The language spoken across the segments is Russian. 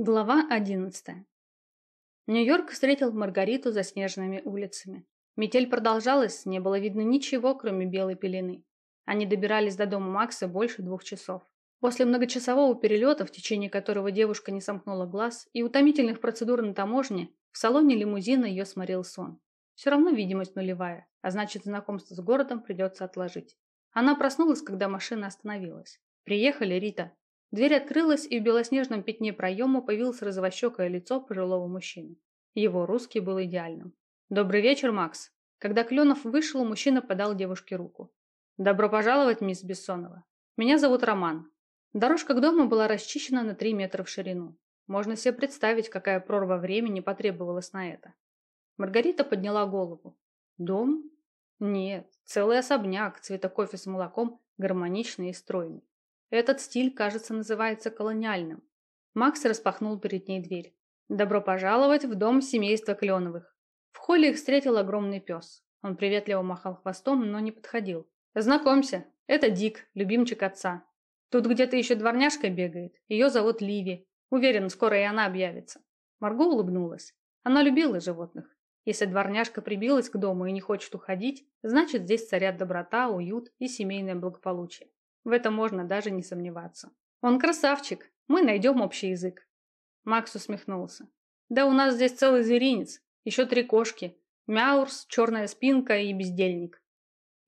Глава одиннадцатая. Нью-Йорк встретил Маргариту за снежными улицами. Метель продолжалась, не было видно ничего, кроме белой пелены. Они добирались до дома Макса больше двух часов. После многочасового перелета, в течение которого девушка не сомкнула глаз, и утомительных процедур на таможне, в салоне лимузина ее сморил сон. Все равно видимость нулевая, а значит знакомство с городом придется отложить. Она проснулась, когда машина остановилась. «Приехали, Рита», Дверь открылась, и в белоснежном пятне проема появилось розовощекое лицо пожилого мужчины. Его русский был идеальным. «Добрый вечер, Макс!» Когда Кленов вышел, мужчина подал девушке руку. «Добро пожаловать, мисс Бессонова. Меня зовут Роман». Дорожка к дому была расчищена на три метра в ширину. Можно себе представить, какая прорва времени потребовалась на это. Маргарита подняла голову. «Дом? Нет, целый особняк, цвета кофе с молоком, гармоничный и стройный. Этот стиль, кажется, называется колониальным. Макс распахнул перед ней дверь. «Добро пожаловать в дом семейства Кленовых». В холле их встретил огромный пес. Он приветливо махал хвостом, но не подходил. «Знакомься, это Дик, любимчик отца. Тут где-то еще дворняжка бегает. Ее зовут Ливи. Уверен, скоро и она объявится». Марго улыбнулась. Она любила животных. Если дворняжка прибилась к дому и не хочет уходить, значит здесь царят доброта, уют и семейное благополучие. В этом можно даже не сомневаться. Он красавчик. Мы найдем общий язык. Макс усмехнулся. Да у нас здесь целый зверинец. Еще три кошки. Мяурс, черная спинка и бездельник.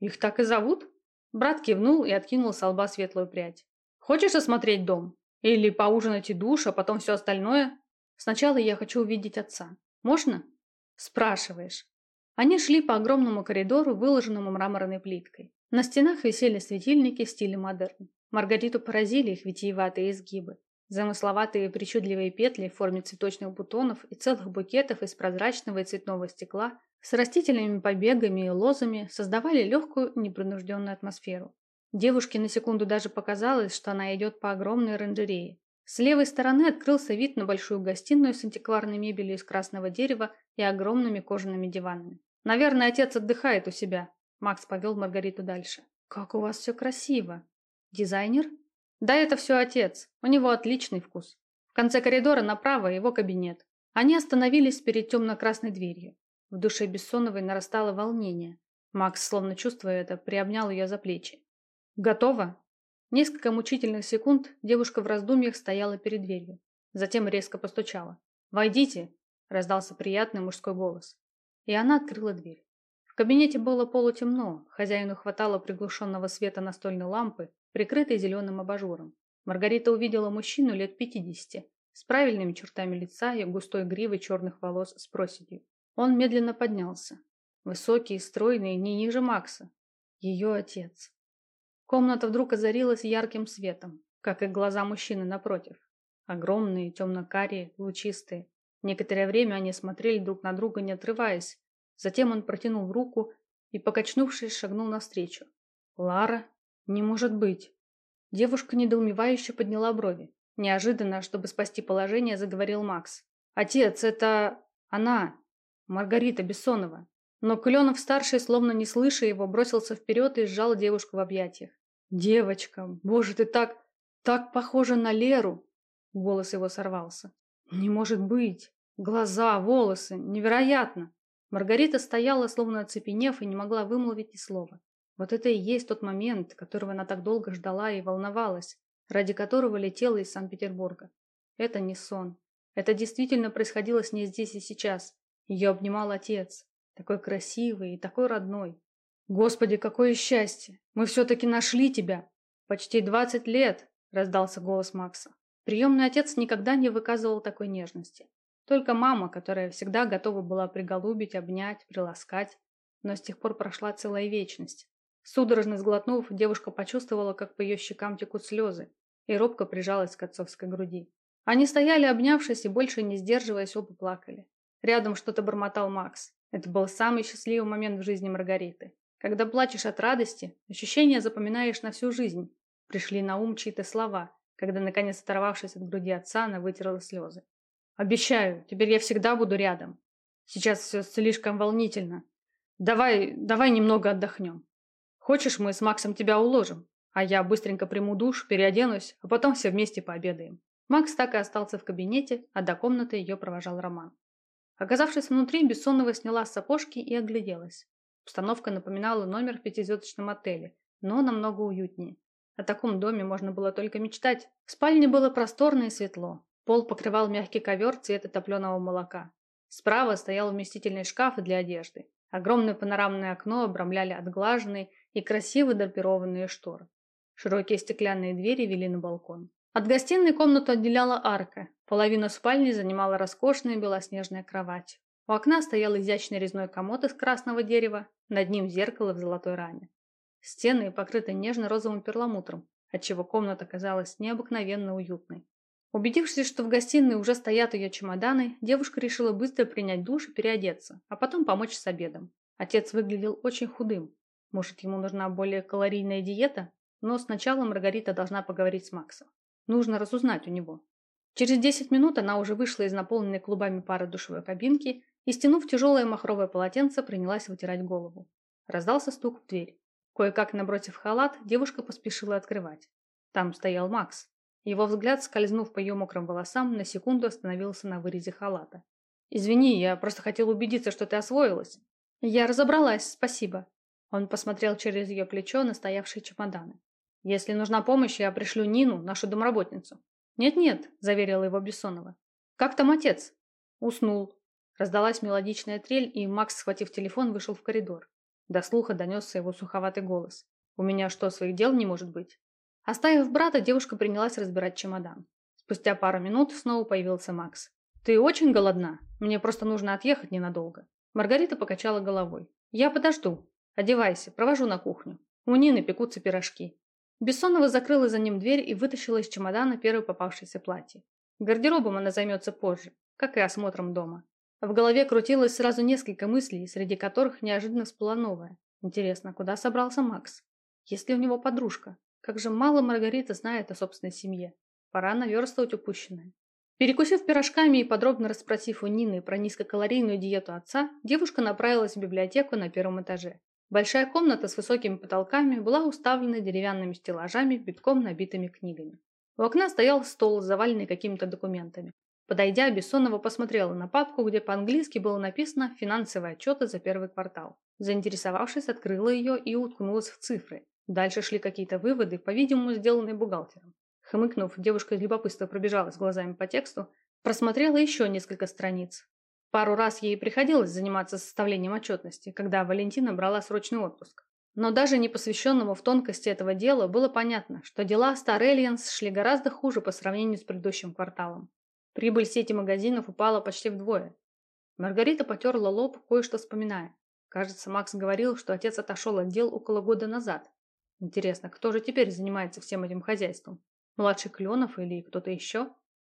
Их так и зовут? Брат кивнул и откинул с лба светлую прядь. Хочешь осмотреть дом? Или поужинать и душ, а потом все остальное? Сначала я хочу увидеть отца. Можно? Спрашиваешь. Они шли по огромному коридору, выложенному мраморной плиткой. На стенах висели светильники в стиле модерн. Маргариту поразили их витиеватые изгибы. Замысловатые причудливые петли в форме цветочных бутонов и целых букетов из прозрачного и цветного стекла с растительными побегами и лозами создавали легкую, непринужденную атмосферу. Девушке на секунду даже показалось, что она идет по огромной оранжерее. С левой стороны открылся вид на большую гостиную с антикварной мебелью из красного дерева и огромными кожаными диванами. «Наверное, отец отдыхает у себя», Макс повел Маргариту дальше. «Как у вас все красиво!» «Дизайнер?» «Да это все отец. У него отличный вкус. В конце коридора направо его кабинет». Они остановились перед темно-красной дверью. В душе Бессоновой нарастало волнение. Макс, словно чувствуя это, приобнял ее за плечи. «Готово?» Несколько мучительных секунд девушка в раздумьях стояла перед дверью. Затем резко постучала. «Войдите!» – раздался приятный мужской голос. И она открыла дверь кабинете было полутемно, хозяину хватало приглушенного света настольной лампы, прикрытой зеленым абажуром. Маргарита увидела мужчину лет пятидесяти, с правильными чертами лица и густой гривой черных волос с проседью. Он медленно поднялся. Высокий, стройный, не ниже Макса. Ее отец. Комната вдруг озарилась ярким светом, как и глаза мужчины напротив. Огромные, темно-карие, лучистые. Некоторое время они смотрели друг на друга, не отрываясь, Затем он протянул руку и, покачнувшись, шагнул навстречу. «Лара? Не может быть!» Девушка недоумевающе подняла брови. Неожиданно, чтобы спасти положение, заговорил Макс. «Отец, это... она! Маргарита Бессонова!» Но Кленов-старший, словно не слыша его, бросился вперед и сжал девушку в объятиях. «Девочка, боже, ты так... так похожа на Леру!» Голос его сорвался. «Не может быть! Глаза, волосы, невероятно!» Маргарита стояла, словно оцепенев, и не могла вымолвить ни слова. Вот это и есть тот момент, которого она так долго ждала и волновалась, ради которого летела из Санкт-Петербурга. Это не сон. Это действительно происходило с ней здесь и сейчас. Ее обнимал отец. Такой красивый и такой родной. «Господи, какое счастье! Мы все-таки нашли тебя!» «Почти двадцать лет!» – раздался голос Макса. Приемный отец никогда не выказывал такой нежности. Только мама, которая всегда готова была приголубить, обнять, приласкать. Но с тех пор прошла целая вечность. Судорожно сглотнув, девушка почувствовала, как по ее щекам текут слезы, и робко прижалась к отцовской груди. Они стояли, обнявшись, и больше не сдерживаясь, оба плакали. Рядом что-то бормотал Макс. Это был самый счастливый момент в жизни Маргариты. Когда плачешь от радости, ощущения запоминаешь на всю жизнь. Пришли на ум чьи-то слова, когда, наконец оторвавшись от груди отца, она вытерла слезы. Обещаю, теперь я всегда буду рядом. Сейчас все слишком волнительно. Давай, давай немного отдохнем. Хочешь, мы с Максом тебя уложим, а я быстренько приму душ, переоденусь, а потом все вместе пообедаем. Макс так и остался в кабинете, а до комнаты ее провожал Роман. Оказавшись внутри, Бессонова сняла сапожки и огляделась. Обстановка напоминала номер в пятизвездочном отеле, но намного уютнее. О таком доме можно было только мечтать. В спальне было просторно и светло. Пол покрывал мягкий ковер цвета топленого молока. Справа стоял вместительный шкаф для одежды. Огромное панорамное окно обрамляли отглаженные и красиво драпированные шторы. Широкие стеклянные двери вели на балкон. От гостиной комнату отделяла арка. Половину спальни занимала роскошная белоснежная кровать. У окна стоял изящный резной комод из красного дерева, над ним зеркало в золотой раме. Стены покрыты нежно-розовым перламутром, отчего комната казалась необыкновенно уютной. Убедившись, что в гостиной уже стоят ее чемоданы, девушка решила быстро принять душ и переодеться, а потом помочь с обедом. Отец выглядел очень худым. Может, ему нужна более калорийная диета? Но сначала Маргарита должна поговорить с Максом. Нужно разузнать у него. Через 10 минут она уже вышла из наполненной клубами пары душевой кабинки и, стянув тяжелое махровое полотенце, принялась вытирать голову. Раздался стук в дверь. Кое-как набросив халат, девушка поспешила открывать. Там стоял Макс. Его взгляд, скользнув по ее мокрым волосам, на секунду остановился на вырезе халата. «Извини, я просто хотел убедиться, что ты освоилась». «Я разобралась, спасибо». Он посмотрел через ее плечо на стоявшие чемоданы. «Если нужна помощь, я пришлю Нину, нашу домработницу». «Нет-нет», – заверила его Бессонова. «Как там отец?» «Уснул». Раздалась мелодичная трель, и Макс, схватив телефон, вышел в коридор. До слуха донесся его суховатый голос. «У меня что, своих дел не может быть?» Оставив брата, девушка принялась разбирать чемодан. Спустя пару минут снова появился Макс. «Ты очень голодна? Мне просто нужно отъехать ненадолго». Маргарита покачала головой. «Я подожду. Одевайся, провожу на кухню. У Нины пекутся пирожки». Бессонова закрыла за ним дверь и вытащила из чемодана первое попавшееся платье. Гардеробом она займется позже, как и осмотром дома. В голове крутилось сразу несколько мыслей, среди которых неожиданно всплыла новая. Интересно, куда собрался Макс? Есть ли у него подружка? Как же мало Маргарита знает о собственной семье. Пора наверстывать упущенное. Перекусив пирожками и подробно расспросив у Нины про низкокалорийную диету отца, девушка направилась в библиотеку на первом этаже. Большая комната с высокими потолками была уставлена деревянными стеллажами, битком набитыми книгами. У окна стоял стол, заваленный какими-то документами. Подойдя, Бессонова посмотрела на папку, где по-английски было написано «Финансовые отчеты за первый квартал». Заинтересовавшись, открыла ее и уткнулась в цифры. Дальше шли какие-то выводы, по-видимому, сделанные бухгалтером. Хмыкнув, девушка из любопытства пробежалась глазами по тексту, просмотрела еще несколько страниц. Пару раз ей приходилось заниматься составлением отчетности, когда Валентина брала срочный отпуск. Но даже не посвященному в тонкости этого дела было понятно, что дела Star Aliens шли гораздо хуже по сравнению с предыдущим кварталом. Прибыль сети магазинов упала почти вдвое. Маргарита потерла лоб, кое-что вспоминая. Кажется, Макс говорил, что отец отошел от дел около года назад. Интересно, кто же теперь занимается всем этим хозяйством? Младший Кленов или кто-то еще?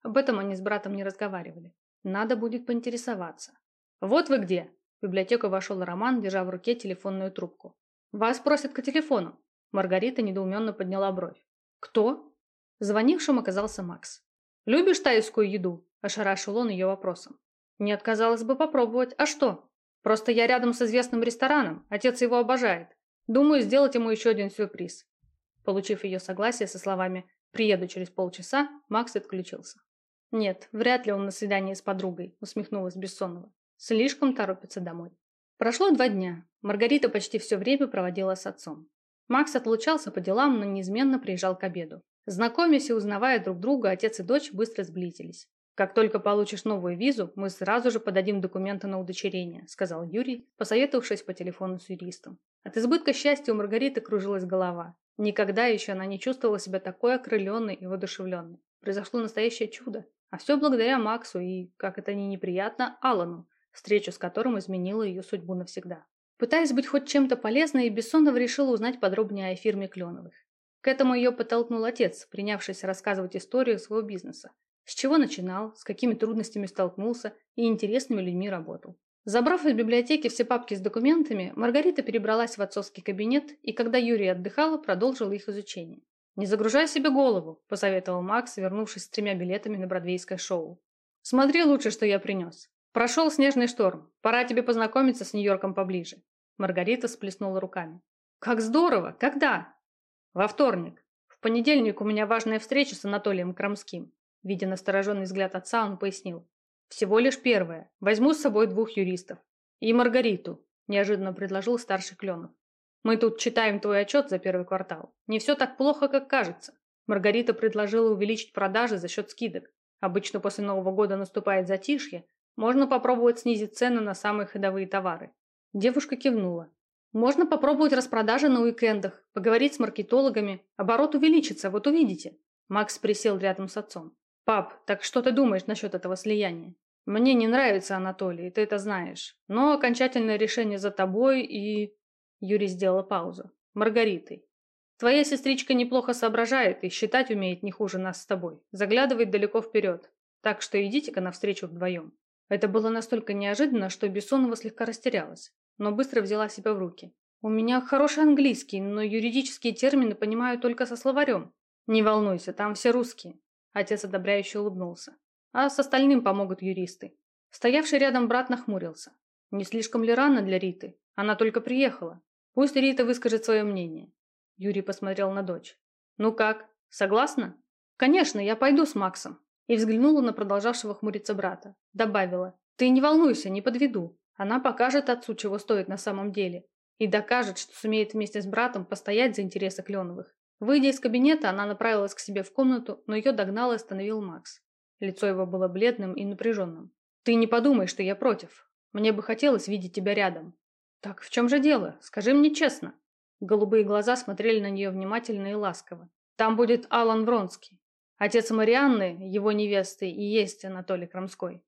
Об этом они с братом не разговаривали. Надо будет поинтересоваться. «Вот вы где!» В библиотеку вошел Роман, держа в руке телефонную трубку. «Вас просят к телефону!» Маргарита недоуменно подняла бровь. «Кто?» Звонившим оказался Макс. «Любишь тайскую еду?» – ошарашил он ее вопросом. «Не отказалась бы попробовать. А что? Просто я рядом с известным рестораном. Отец его обожает. Думаю, сделать ему еще один сюрприз». Получив ее согласие со словами «приеду через полчаса», Макс отключился. «Нет, вряд ли он на свидании с подругой», – усмехнулась Бессонова. «Слишком торопится домой». Прошло два дня. Маргарита почти все время проводила с отцом. Макс отлучался по делам, но неизменно приезжал к обеду. Знакомясь и узнавая друг друга, отец и дочь быстро сблизились. «Как только получишь новую визу, мы сразу же подадим документы на удочерение», сказал Юрий, посоветовавшись по телефону с юристом. От избытка счастья у Маргариты кружилась голова. Никогда еще она не чувствовала себя такой окрыленной и воодушевленной. Произошло настоящее чудо. А все благодаря Максу и, как это ни неприятно, Алану, встречу с которым изменила ее судьбу навсегда. Пытаясь быть хоть чем-то полезной, Бессонова решила узнать подробнее о фирме Кленовых. К этому ее подтолкнул отец, принявшийся рассказывать историю своего бизнеса. С чего начинал, с какими трудностями столкнулся и интересными людьми работал. Забрав из библиотеки все папки с документами, Маргарита перебралась в отцовский кабинет и, когда Юрий отдыхала, продолжила их изучение. «Не загружай себе голову», – посоветовал Макс, вернувшись с тремя билетами на бродвейское шоу. «Смотри лучше, что я принес. Прошел снежный шторм. Пора тебе познакомиться с Нью-Йорком поближе». Маргарита сплеснула руками. «Как здорово! Когда?» Во вторник. В понедельник у меня важная встреча с Анатолием Крамским. Видя настороженный взгляд отца, он пояснил. «Всего лишь первое. Возьму с собой двух юристов. И Маргариту», – неожиданно предложил старший Кленов. «Мы тут читаем твой отчет за первый квартал. Не все так плохо, как кажется. Маргарита предложила увеличить продажи за счет скидок. Обычно после Нового года наступает затишье. Можно попробовать снизить цены на самые ходовые товары». Девушка кивнула. «Можно попробовать распродажи на уикендах, поговорить с маркетологами. Оборот увеличится, вот увидите». Макс присел рядом с отцом. «Пап, так что ты думаешь насчет этого слияния? Мне не нравится Анатолий, ты это знаешь. Но окончательное решение за тобой и...» Юрий сделала паузу. «Маргаритой. Твоя сестричка неплохо соображает и считать умеет не хуже нас с тобой. Заглядывает далеко вперед. Так что идите-ка навстречу вдвоем». Это было настолько неожиданно, что Бессонова слегка растерялась, но быстро взяла себя в руки. «У меня хороший английский, но юридические термины понимаю только со словарем. Не волнуйся, там все русские. Отец одобряюще улыбнулся. А с остальным помогут юристы. Стоявший рядом брат нахмурился. Не слишком ли рано для Риты? Она только приехала. Пусть Рита выскажет свое мнение. Юрий посмотрел на дочь. Ну как, согласна? Конечно, я пойду с Максом. И взглянула на продолжавшего хмуриться брата. Добавила. Ты не волнуйся, не подведу. Она покажет отцу, чего стоит на самом деле. И докажет, что сумеет вместе с братом постоять за интересы Кленовых. Выйдя из кабинета, она направилась к себе в комнату, но ее догнал и остановил Макс. Лицо его было бледным и напряженным. «Ты не подумай, что я против. Мне бы хотелось видеть тебя рядом». «Так в чем же дело? Скажи мне честно». Голубые глаза смотрели на нее внимательно и ласково. «Там будет Алан Вронский. Отец Марианны, его невесты, и есть Анатолий Крамской.